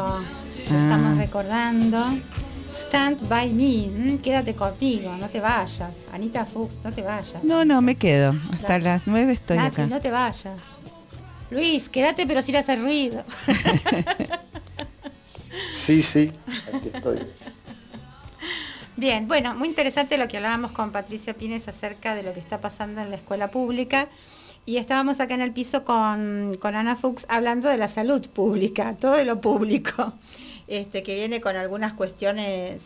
Ah. estamos recordando. Stand by me, mm, quédate conmigo, no te vayas. Anita Fuchs, no te vayas. No, no, me quedo. Hasta las nueve estoy Nati, acá. no te vayas. Luis, quédate pero sin hacer ruido. [LAUGHS] Sí, sí, aquí estoy. Bien, bueno, muy interesante lo que hablábamos con Patricia Pines acerca de lo que está pasando en la escuela pública. Y estábamos acá en el piso con, con Ana Fuchs hablando de la salud pública, todo de lo público, [LAUGHS] este, que viene con algunas cuestiones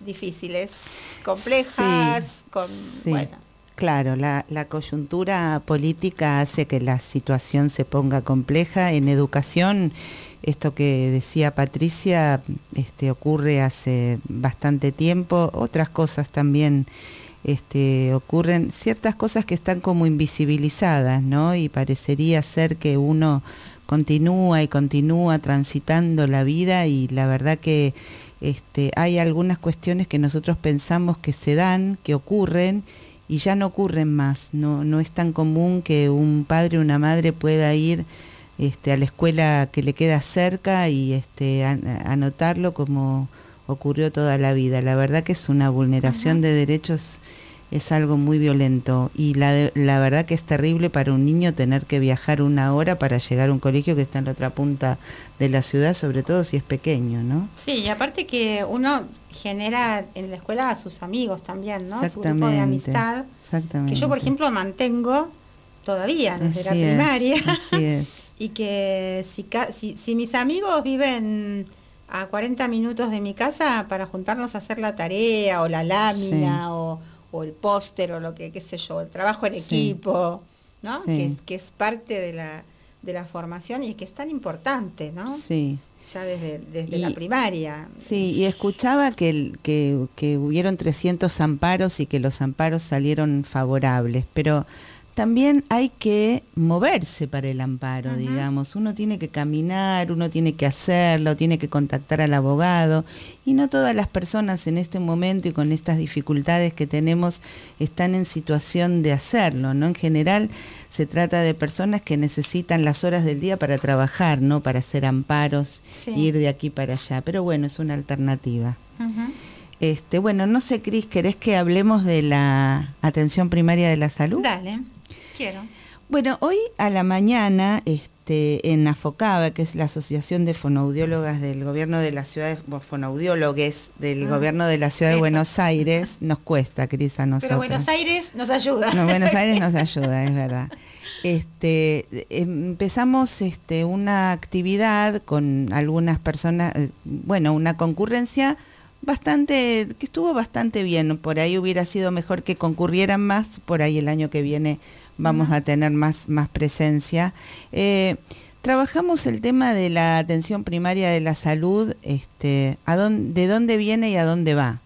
difíciles, complejas, Sí, con sí. bueno. Claro, la, la coyuntura política hace que la situación se ponga compleja. En educación, esto que decía Patricia, este, ocurre hace bastante tiempo. Otras cosas también este, ocurren, ciertas cosas que están como invisibilizadas, ¿no? Y parecería ser que uno continúa y continúa transitando la vida y la verdad que este, hay algunas cuestiones que nosotros pensamos que se dan, que ocurren y ya no ocurren más. No, no es tan común que un padre o una madre pueda ir este, a la escuela que le queda cerca y este, an- anotarlo como ocurrió toda la vida. La verdad que es una vulneración de derechos, es algo muy violento y la, de- la verdad que es terrible para un niño tener que viajar una hora para llegar a un colegio que está en la otra punta de la ciudad, sobre todo si es pequeño, ¿no? Sí, y aparte que uno genera en la escuela a sus amigos también, ¿no? Su grupo de amistad. Exactamente. Que yo, por ejemplo, mantengo todavía desde la es, primaria. así [LAUGHS] es. y que si, si, si mis amigos viven a 40 minutos de mi casa para juntarnos a hacer la tarea o la lámina Sí. o, o el póster o lo que, qué sé yo, el trabajo en Sí. equipo, ¿no? Sí. Que, que es parte de la, de la formación y que es tan importante, ¿no? Sí. Ya desde, desde Y- la primaria. Sí, y escuchaba que, el- que, que hubieron 300 amparos y que los amparos salieron favorables, pero también hay que moverse para el amparo, digamos. Uno tiene que caminar, uno tiene que hacerlo, tiene que contactar al abogado y no todas las personas en este momento y con estas dificultades que tenemos están en situación de hacerlo, ¿no? En general se trata de personas que necesitan las horas del día para trabajar, no para hacer amparos, Sí. ir de aquí para allá. Pero bueno, es una alternativa. Este, bueno, no sé, Cris, ¿querés que hablemos de la atención primaria de la salud? Dale, quiero. Bueno, hoy a la mañana, este, en AFOCABA, que es la Asociación de Fonoaudiólogas del Gobierno de la Ciudad, de, fonoaudiólogues del Ah, Gobierno de la Ciudad de. Buenos Aires, nos cuesta, Cris, a nosotros. Pero Buenos Aires nos ayuda. No, Buenos Aires nos ayuda, es verdad. Este, empezamos este, una actividad con algunas personas, eh, bueno, una concurrencia bastante, que estuvo bastante bien. Por ahí hubiera sido mejor que concurrieran más, por ahí el año que viene vamos a tener más, más presencia. Eh, trabajamos el tema de la atención primaria de la salud, este, a dónde, de dónde viene y a dónde va.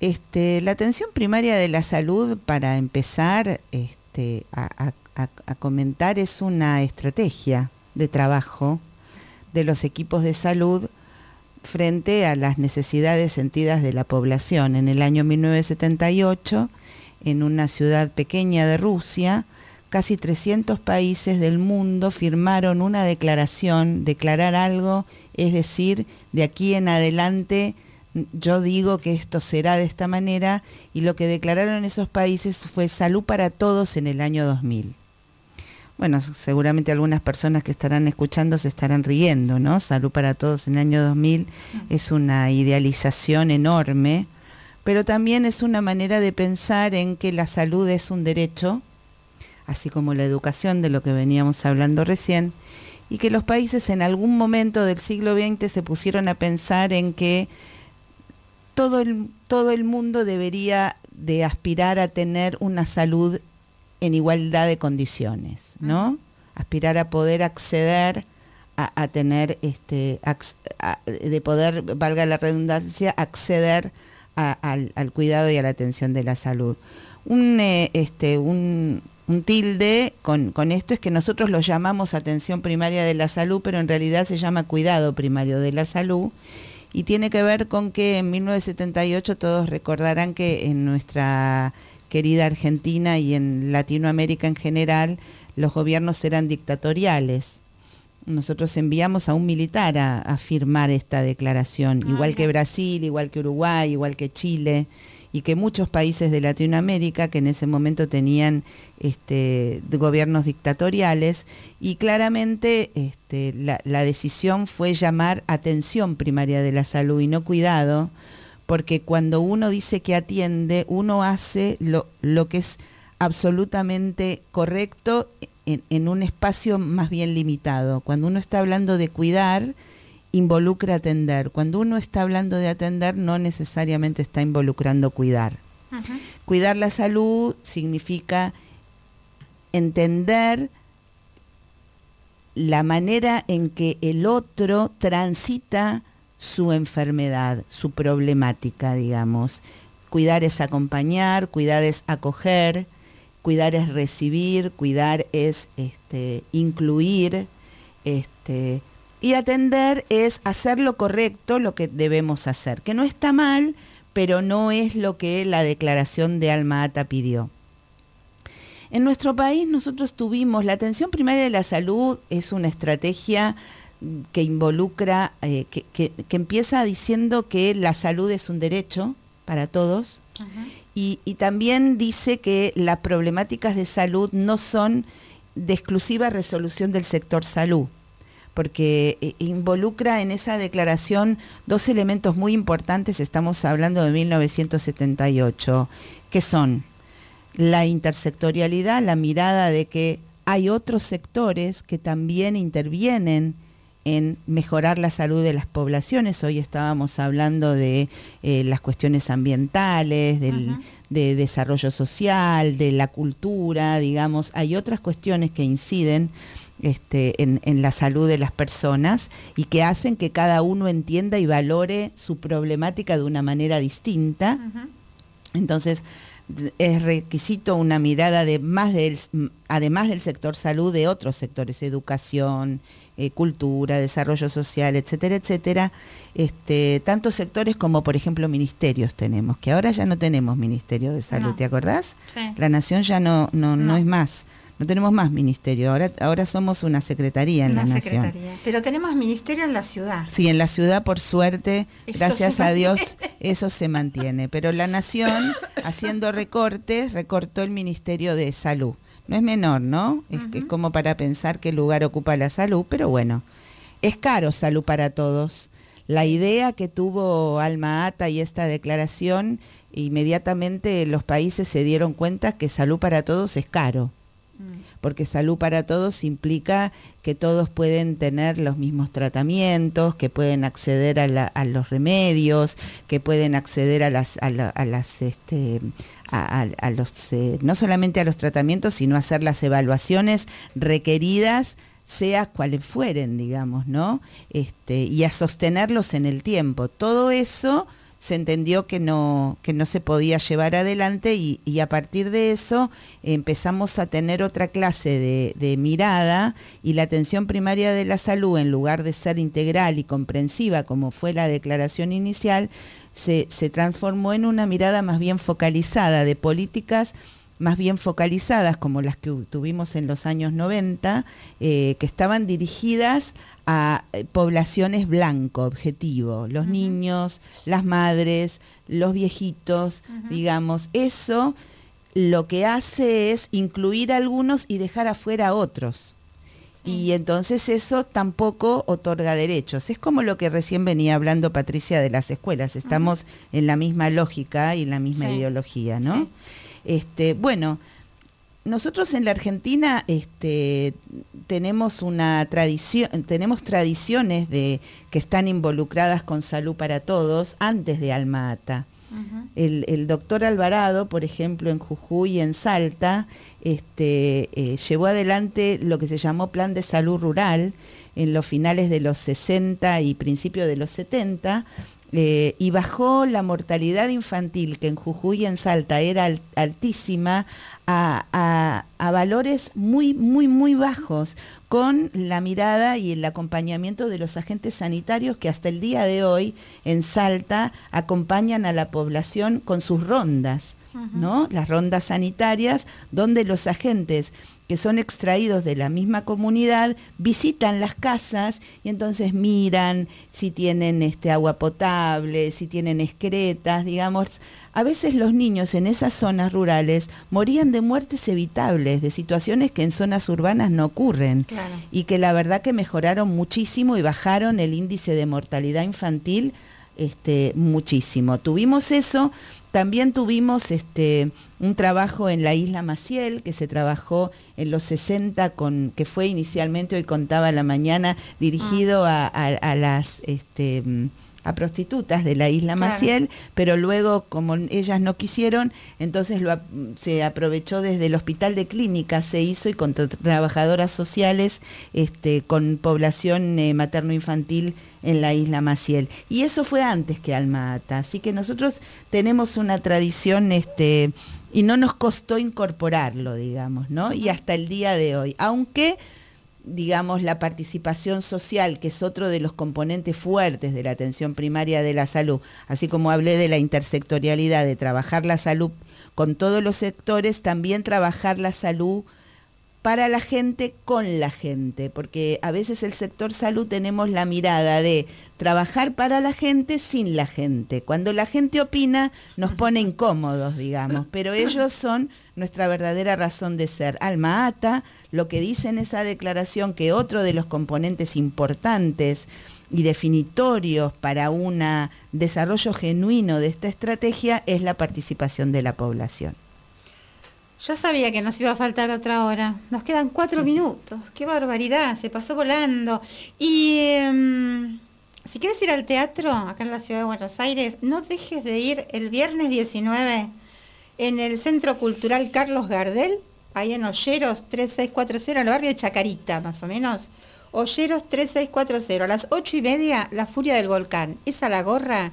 Este, la atención primaria de la salud, para empezar este, a, a- a- a comentar, es una estrategia de trabajo de los equipos de salud frente a las necesidades sentidas de la población. En el año 1978, en una ciudad pequeña de Rusia, casi 300 países del mundo firmaron una declaración, declarar algo, es decir, de aquí en adelante yo digo que esto será de esta manera y lo que declararon esos países fue salud para todos en el año 2000. Bueno, seguramente algunas personas que estarán escuchando se estarán riendo, ¿no? Salud para todos en el año 2000 es una idealización enorme, pero también es una manera de pensar en que la salud es un derecho, así como la educación de lo que veníamos hablando recién, y que los países en algún momento del siglo XX se pusieron a pensar en que todo el, todo el mundo debería de aspirar a tener una salud en igualdad de condiciones, ¿no? Aspirar a poder acceder a, a tener, este, a- de poder, valga la redundancia, acceder a- al, cuidado y a la atención de la salud. Un, eh, este, un, tilde con esto es que nosotros lo llamamos atención primaria de la salud, pero en realidad se llama cuidado primario de la salud y tiene que ver con que en 1978 todos recordarán que en nuestra querida Argentina y en Latinoamérica en general los gobiernos eran dictatoriales. Nosotros enviamos a un militar a, a firmar esta declaración, Ah, igual que. Brasil, igual que Uruguay, igual que Chile y que muchos países de Latinoamérica que en ese momento tenían este, gobiernos dictatoriales y claramente este, la, la decisión fue llamar atención primaria de la salud y no cuidado, porque cuando uno dice que atiende, uno hace lo, lo que es absolutamente correcto en, en un espacio más bien limitado. Cuando uno está hablando de cuidar, involucra atender. Cuando uno está hablando de atender, no necesariamente está involucrando cuidar. Cuidar la salud significa entender la manera en que el otro transita su enfermedad, su problemática, digamos. Cuidar es acompañar, cuidar es acoger, cuidar es recibir, cuidar es este, incluir, este, y atender es hacer lo correcto, lo que debemos hacer, que no está mal, pero no es lo que la declaración de Alma Ata pidió. En nuestro país nosotros tuvimos, la atención primaria de la salud es una estrategia que involucra, eh, que, que- empieza diciendo que la salud es un derecho para todos. Y, también dice que las problemáticas de salud no son de exclusiva resolución del sector salud, porque eh, involucra en esa declaración dos elementos muy importantes, estamos hablando de 1978, que son la intersectorialidad, la mirada de que hay otros sectores que también intervienen en mejorar la salud de las poblaciones. Hoy estábamos hablando de eh, las cuestiones ambientales, del de desarrollo social, de la cultura, digamos. Hay otras cuestiones que inciden este, en, en la salud de las personas y que hacen que cada uno entienda y valore su problemática de una manera distinta. Entonces, es requisito una mirada de más del, además del sector salud, de otros sectores, educación, eh, cultura, desarrollo social, etcétera, etcétera. Este, tantos sectores como, por ejemplo, ministerios tenemos, que ahora ya no tenemos ministerio de salud, No. ¿te acordás? Sí. La nación ya no, no, no. No. es más, no tenemos más ministerio, ahora, ahora somos una secretaría en Una la nación. Pero tenemos ministerio en la ciudad. Sí, en la ciudad, por suerte, Eso gracias a Dios, eso se mantiene. Pero la Nación, [LAUGHS] haciendo recortes, recortó el Ministerio de Salud. No es menor, ¿no? Es, es como para pensar qué lugar ocupa la salud, pero bueno, es caro salud para todos. La idea que tuvo Alma Ata y esta declaración, inmediatamente los países se dieron cuenta que salud para todos es caro Mm. porque salud para todos implica que todos pueden tener los mismos tratamientos, que pueden acceder a, la- a los remedios, que pueden acceder a las, a la- a las este, a, a- los, eh, no solamente a los tratamientos, sino a hacer las evaluaciones requeridas sea cuales fueren, digamos, ¿no? Este, y a sostenerlos en el tiempo. Todo eso se entendió que no, que no se podía llevar adelante y, a partir de eso empezamos a tener otra clase de mirada y la atención primaria de la salud, en lugar de ser integral y comprensiva como fue la declaración inicial, se, se transformó en una mirada más bien focalizada de políticas más bien focalizadas como las que tuvimos en los años 90, eh, que estaban dirigidas a eh, poblaciones blanco, objetivo, los niños, las madres, los viejitos, digamos, eso lo que hace es incluir a algunos y dejar afuera a otros. Y entonces eso tampoco otorga derechos. Es como lo que recién venía hablando Patricia de las escuelas. Estamos en la misma lógica y en la misma Sí. ideología, ¿no? Sí. Este, bueno, nosotros en la Argentina este, tenemos una tradición, tenemos tradiciones de que están involucradas con salud para todos antes de Alma Ata. El, el doctor Alvarado, por ejemplo, en Jujuy y en Salta, este, eh, llevó adelante lo que se llamó Plan de Salud Rural, en los finales de los 60 y principios de los 70, eh, y bajó la mortalidad infantil, que en Jujuy y en Salta era al- altísima, a, a- a valores muy, muy, muy bajos, con la mirada y el acompañamiento de los agentes sanitarios que hasta el día de hoy en Salta acompañan a la población con sus rondas. ¿no? Las rondas sanitarias, donde los agentes que son extraídos de la misma comunidad visitan las casas y entonces miran si tienen este agua potable, si tienen excretas, digamos. A veces los niños en esas zonas rurales morían de muertes evitables, de situaciones que en zonas urbanas no ocurren Claro. y que la verdad que mejoraron muchísimo y bajaron el índice de mortalidad infantil este, muchísimo. Tuvimos eso, también tuvimos este, un trabajo en la isla Maciel, que se trabajó en los 60, con, que fue inicialmente, hoy contaba la mañana, dirigido a, a- a las... Este, a prostitutas de la isla Claro. Maciel, pero luego como ellas no quisieron, entonces lo, se aprovechó desde el hospital de clínicas, se hizo y con tra- trabajadoras sociales este, con población eh, materno-infantil en la isla Maciel. Y eso fue antes que Alma Ata, así que nosotros tenemos una tradición este, y no nos costó incorporarlo, digamos, ¿no? Y hasta el día de hoy, aunque digamos, la participación social, que es otro de los componentes fuertes de la atención primaria de la salud, así como hablé de la intersectorialidad, de trabajar la salud con todos los sectores, también trabajar la salud para la gente con la gente, porque a veces el sector salud tenemos la mirada de trabajar para la gente sin la gente. Cuando la gente opina nos pone incómodos, digamos, pero ellos son nuestra verdadera razón de ser. Alma Ata, lo que dice en esa declaración que otro de los componentes importantes y definitorios para un desarrollo genuino de esta estrategia es la participación de la población. Yo sabía que nos iba a faltar otra hora. Nos quedan cuatro minutos. Qué barbaridad, se pasó volando. Y em, si quieres ir al teatro, acá en la ciudad de Buenos Aires, no dejes de ir el viernes 19 en el Centro Cultural Carlos Gardel, ahí en Olleros 3640, en el barrio de Chacarita, más o menos. Olleros 3640, a las ocho y media, La Furia del Volcán. Esa la gorra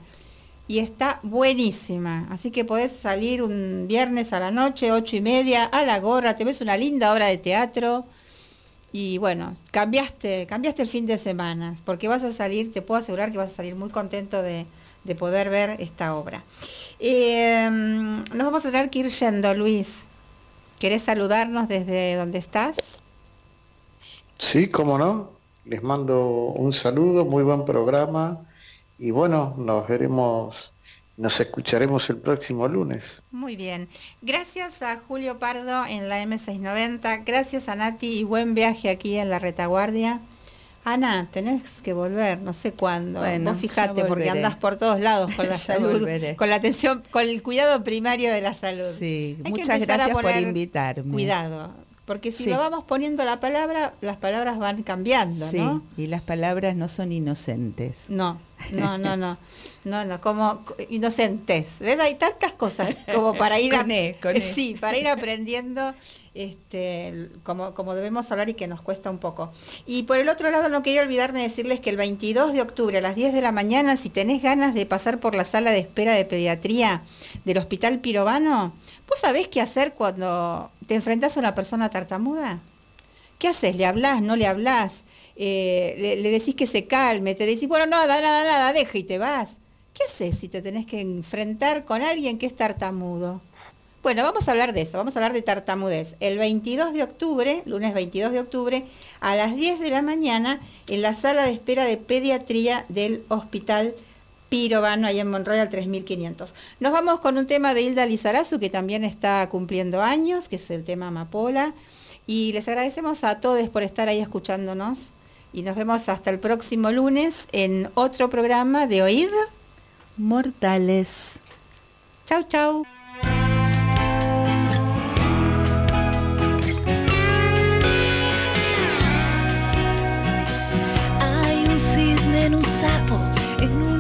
y está buenísima. Así que podés salir un viernes a la noche, ocho y media, a la gorra, te ves una linda obra de teatro. Y bueno, cambiaste, cambiaste el fin de semana, porque vas a salir, te puedo asegurar que vas a salir muy contento de, de poder ver esta obra. Eh, nos vamos a tener que ir yendo, Luis. ¿Querés saludarnos desde donde estás? Sí, cómo no. Les mando un saludo, muy buen programa y bueno, nos veremos, nos escucharemos el próximo lunes. Muy bien. Gracias a Julio Pardo en la M690. Gracias a Nati y buen viaje aquí en la retaguardia. Ana, tenés que volver, no sé cuándo. Bueno, Vos fijate, ya porque andás por todos lados con [LAUGHS] la salud, volveré. con la atención, con el cuidado primario de la salud. Sí, Hay muchas gracias por invitarme. Cuidado, porque si Sí. lo vamos poniendo la palabra, las palabras van cambiando, Sí, ¿no? y las palabras no son inocentes. No, no, no, no, [LAUGHS] no, no, como co- inocentes. ¿Ves? Hay tantas cosas como para [LAUGHS] ir Con E, con E. sí, para ir aprendiendo este como, como debemos hablar y que nos cuesta un poco. Y por el otro lado no quería olvidarme de decirles que el 22 de octubre a las 10 de la mañana, si tenés ganas de pasar por la sala de espera de pediatría del Hospital Pirovano, ¿vos sabés qué hacer cuando te enfrentás a una persona tartamuda? ¿Qué haces? ¿Le hablás? ¿No le hablás? Eh, le, le decís que se calme, te decís, bueno, nada, nada, nada, deja y te vas. ¿Qué haces si te tenés que enfrentar con alguien que es tartamudo? Bueno, vamos a hablar de eso, vamos a hablar de tartamudez. El 22 de octubre, lunes 22 de octubre, a las 10 de la mañana, en la sala de espera de pediatría del Hospital Pirovano, ahí en Monroy al 3500. Nos vamos con un tema de Hilda Lizarazu, que también está cumpliendo años, que es el tema Amapola. Y les agradecemos a todos por estar ahí escuchándonos. Y nos vemos hasta el próximo lunes en otro programa de Oíd. Mortales. Chau, chau.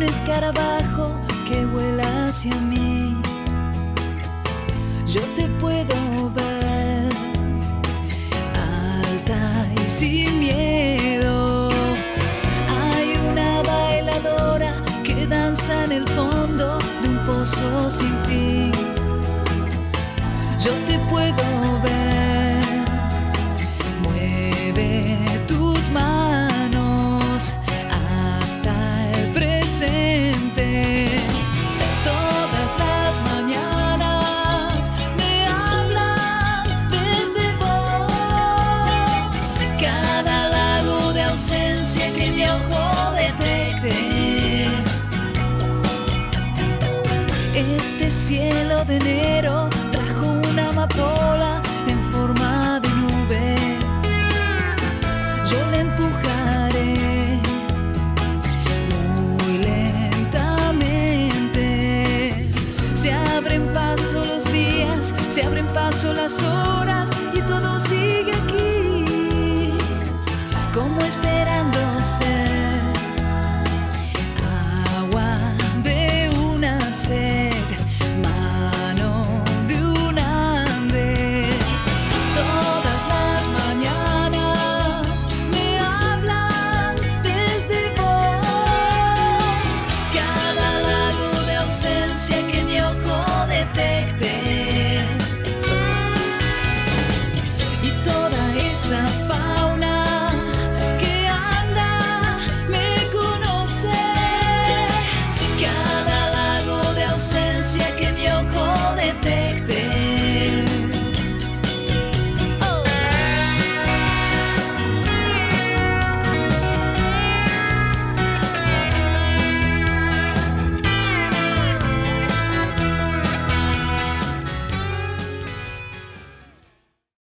Escarabajo que vuela hacia mí. Yo te puedo ver, alta y sin miedo.